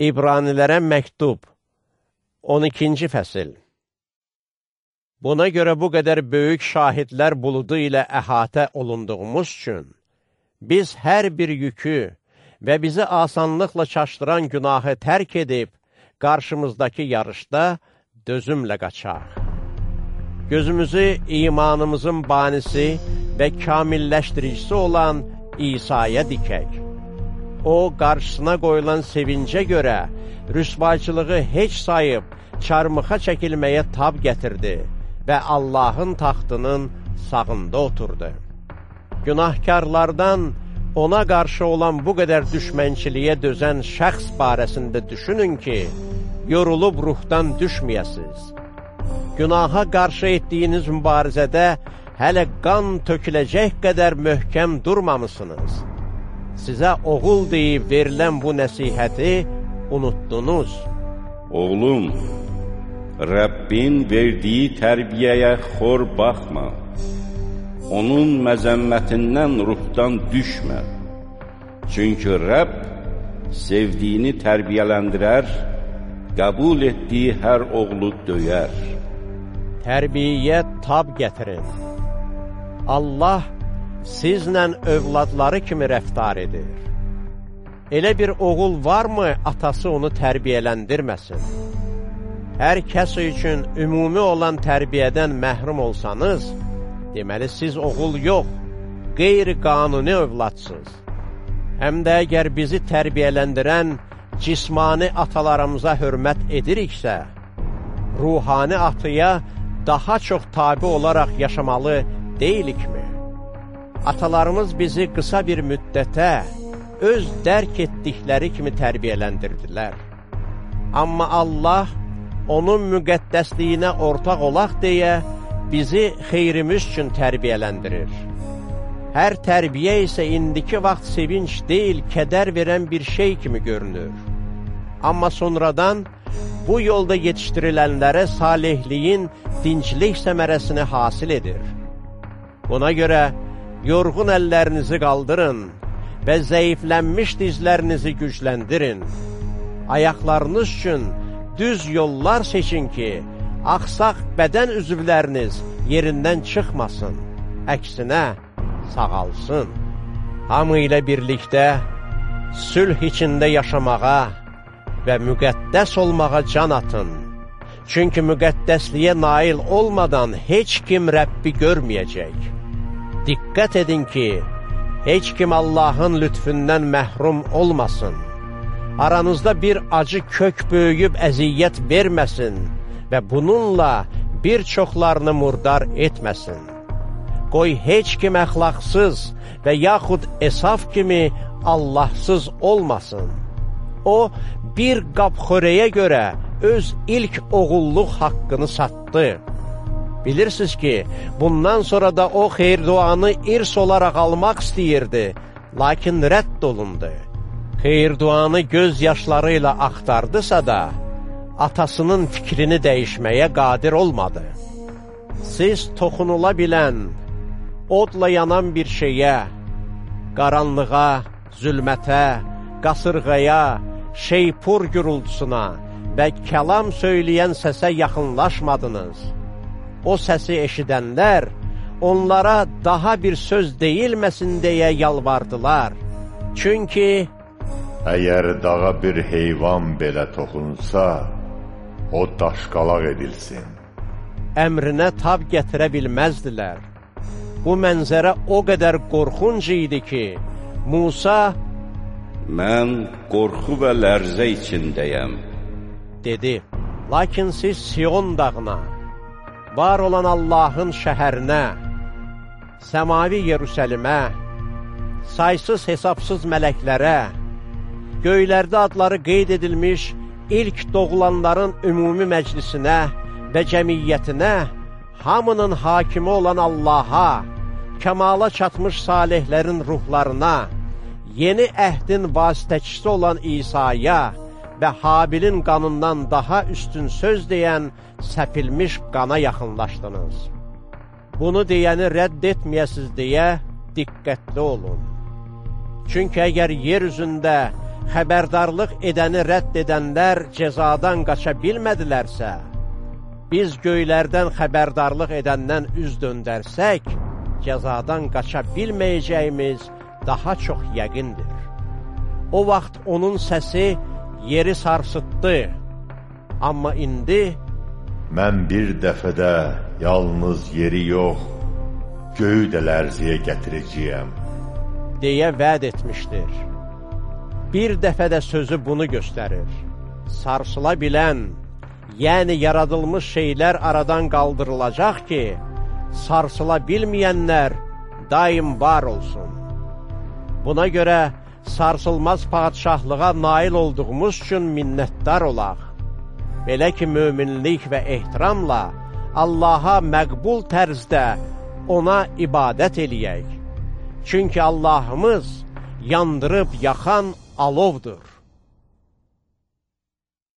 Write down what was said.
İbranilərə məktub 12-ci fəsil Buna görə bu qədər böyük şahidlər buludu ilə əhatə olunduğumuz üçün, biz hər bir yükü və bizi asanlıqla çaşdıran günahı tərk edib, qarşımızdakı yarışda dözümlə qaçaq. Gözümüzü imanımızın banisi və kamilləşdiricisi olan İsa'ya dikək. O, qarşısına qoyulan sevincə görə rüsvayçılığı heç sayıb çarmıxa çəkilməyə tab gətirdi və Allahın taxtının sağında oturdu. Günahkarlardan ona qarşı olan bu qədər düşmənçiliyə dözən şəxs barəsində düşünün ki, yorulub ruhdan düşməyəsiz. Günaha qarşı etdiyiniz mübarizədə hələ qan töküləcək qədər möhkəm durmamısınız sizə oğul deyib verilən bu nəsihəti unutdunuz. Oğlum, Rəbbin verdiyi tərbiyəyə xor baxma. Onun məzəmmətindən ruhdan düşmə. Çünki Rəbb sevdiyini tərbiyələndirər, qəbul etdiyi hər oğlu döyər. Tərbiyə tab gətirin. Allah sizlə övladları kimi rəftar edir. Elə bir oğul varmı, atası onu tərbiyələndirməsin? Hər kəs üçün ümumi olan tərbiyədən məhrum olsanız, deməli siz oğul yox, qeyri-qanuni övladsınız. Həm də əgər bizi tərbiyələndirən cismani atalarımıza hörmət ediriksə, ruhani atıya daha çox tabi olaraq yaşamalı deyilikmi? Atalarımız bizi qısa bir müddətə öz dərk etdikləri kimi tərbiyələndirdilər. Amma Allah onun müqəddəsliyinə ortaq olaq deyə bizi xeyrimiz üçün tərbiyələndirir. Hər tərbiyə isə indiki vaxt sevinç deyil, kədər verən bir şey kimi görünür. Amma sonradan bu yolda yetişdirilənlərə salihliyin dinclik səmərəsini hasil edir. Buna görə, yorğun əllərinizi qaldırın və zəiflənmiş dizlərinizi gücləndirin. Ayaqlarınız üçün düz yollar seçin ki, axsaq bədən üzvləriniz yerindən çıxmasın, əksinə sağalsın. Hamı ilə birlikdə sülh içində yaşamağa və müqəddəs olmağa can atın. Çünki müqəddəsliyə nail olmadan heç kim Rəbbi görməyəcək. Diqqət edin ki, heç kim Allahın lütfündən məhrum olmasın. Aranızda bir acı kök böyüyüb əziyyət verməsin və bununla bir çoxlarını murdar etməsin. Qoy heç kim əxlaqsız və yaxud esaf kimi Allahsız olmasın. O, bir qab xörəyə görə öz ilk oğulluq haqqını satdı. Bilirsiniz ki, bundan sonra da o xeyr duanı irs olaraq almaq istəyirdi, lakin rədd olundu. Xeyr duanı göz yaşları ilə axtardısa da, atasının fikrini dəyişməyə qadir olmadı. Siz toxunula bilən, odla yanan bir şeyə, qaranlığa, zülmətə, qasırğaya, şeypur gürültüsuna və kəlam söyləyən səsə yaxınlaşmadınız o səsi eşidənlər onlara daha bir söz deyilməsin deyə yalvardılar. Çünki Əgər dağa bir heyvan belə toxunsa, o daşqalaq edilsin. Əmrinə tab gətirə bilməzdilər. Bu mənzərə o qədər qorxunc idi ki, Musa, Mən qorxu və lərzə içindəyəm, dedi. Lakin siz Sion dağına, var olan Allahın şəhərinə, səmavi Yerusəlimə, saysız hesabsız mələklərə, göylərdə adları qeyd edilmiş ilk doğulanların ümumi məclisinə və cəmiyyətinə, hamının hakimi olan Allaha, kəmala çatmış salihlərin ruhlarına, yeni əhdin vasitəçisi olan İsa'ya, və Habilin qanından daha üstün söz deyən səpilmiş qana yaxınlaşdınız. Bunu deyəni rədd etməyəsiz deyə diqqətli olun. Çünki əgər yer üzündə xəbərdarlıq edəni rədd edənlər cəzadan qaça bilmədilərsə, biz göylərdən xəbərdarlıq edəndən üz döndərsək, cəzadan qaça bilməyəcəyimiz daha çox yəqindir. O vaxt onun səsi yeri sarsıtdı, amma indi Mən bir dəfədə yalnız yeri yox, göyü də lərziyə gətirəcəyəm. deyə vəd etmişdir. Bir dəfə də sözü bunu göstərir. Sarsıla bilən, yəni yaradılmış şeylər aradan qaldırılacaq ki, sarsıla bilməyənlər daim var olsun. Buna görə sarsılmaz padşahlığa nail olduğumuz üçün minnətdar olaq. Belə ki, möminlik və ehtiramla Allaha məqbul tərzdə ona ibadət eləyək. Çünki Allahımız yandırıb yaxan alovdur.